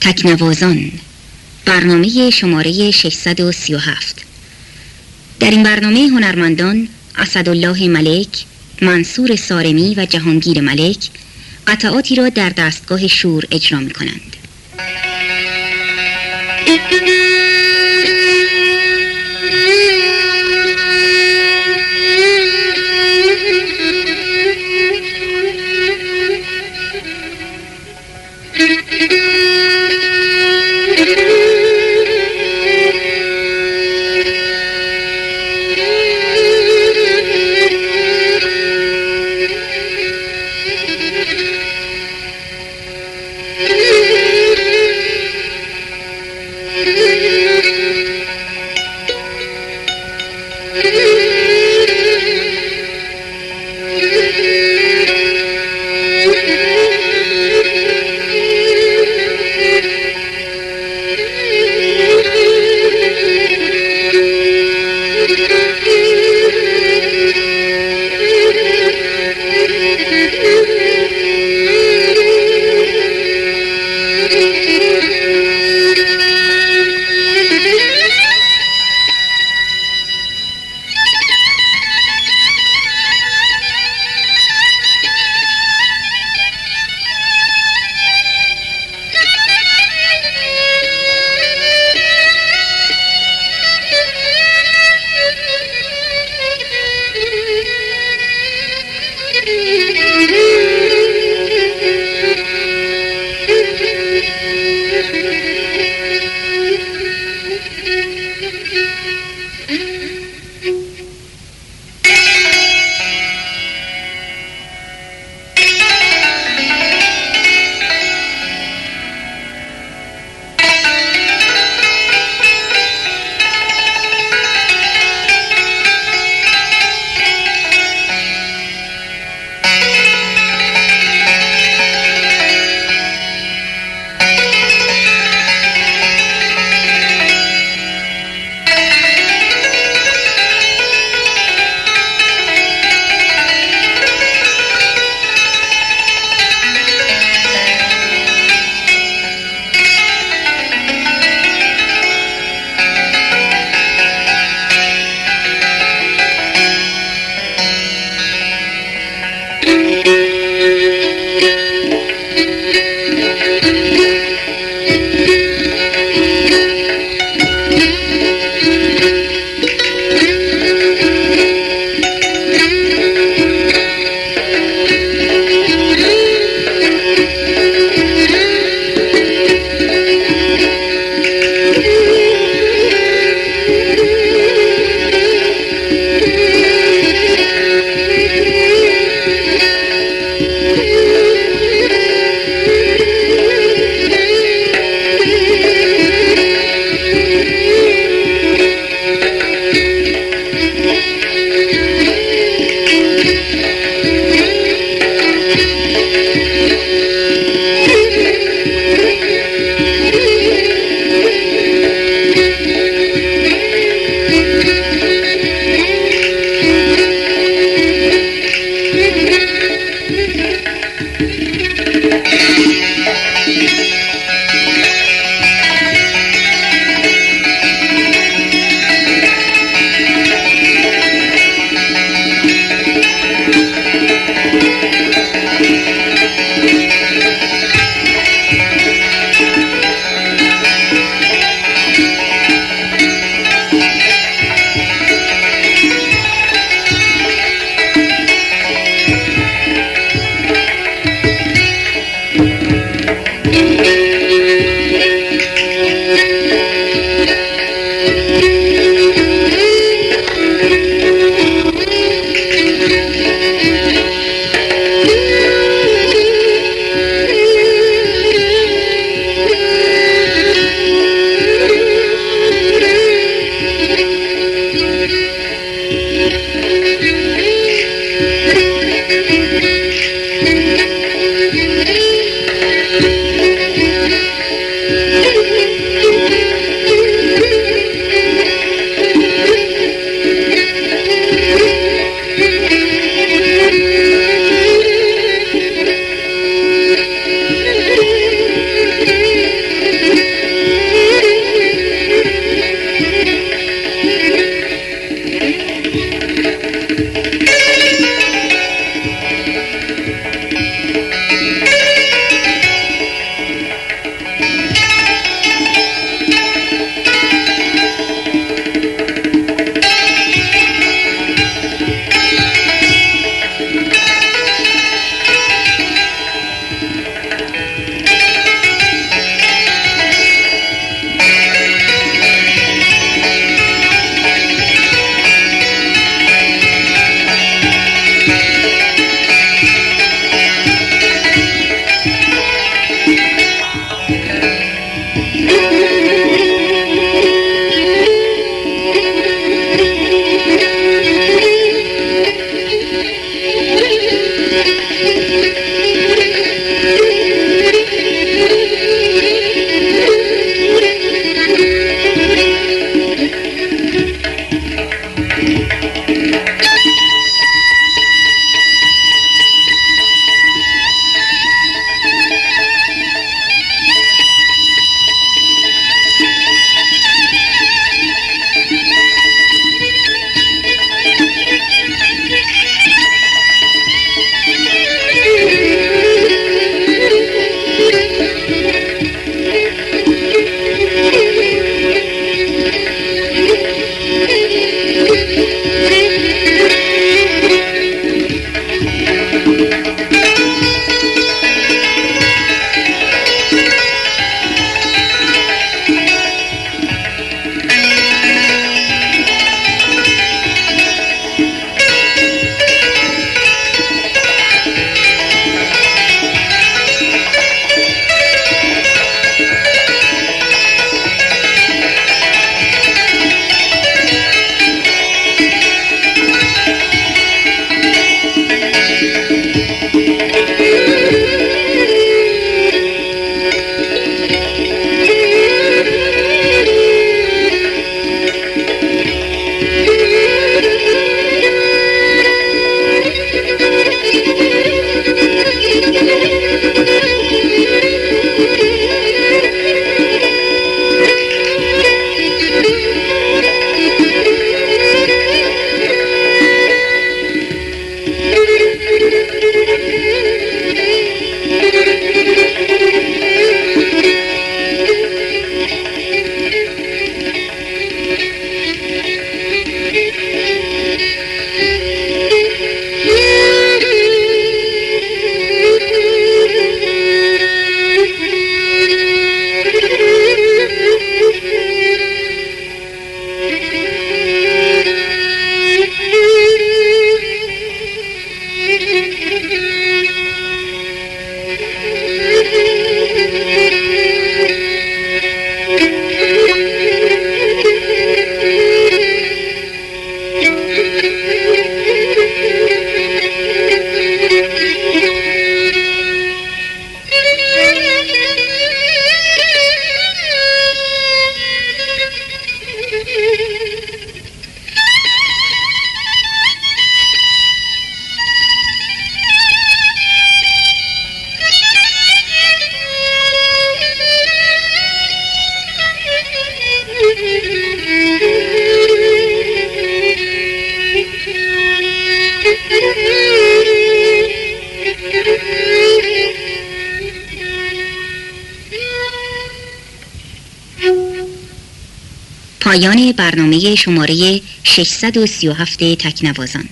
تکنوازان برنامه شماره 637 در این برنامه هنرمندان اسدالله ملک، منصور سارمی و جهانگیر ملک قطعاتی را در دستگاه شور اجرا می کنند. Mm-hmm. Shri پایان برنامه شماره 637 تکنوازان.